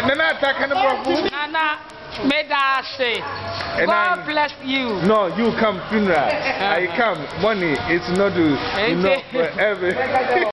Nana attack and. Nana, may I say, And God I- bless you. No, you come funeral. I come. Money, it's not do. You know, forever.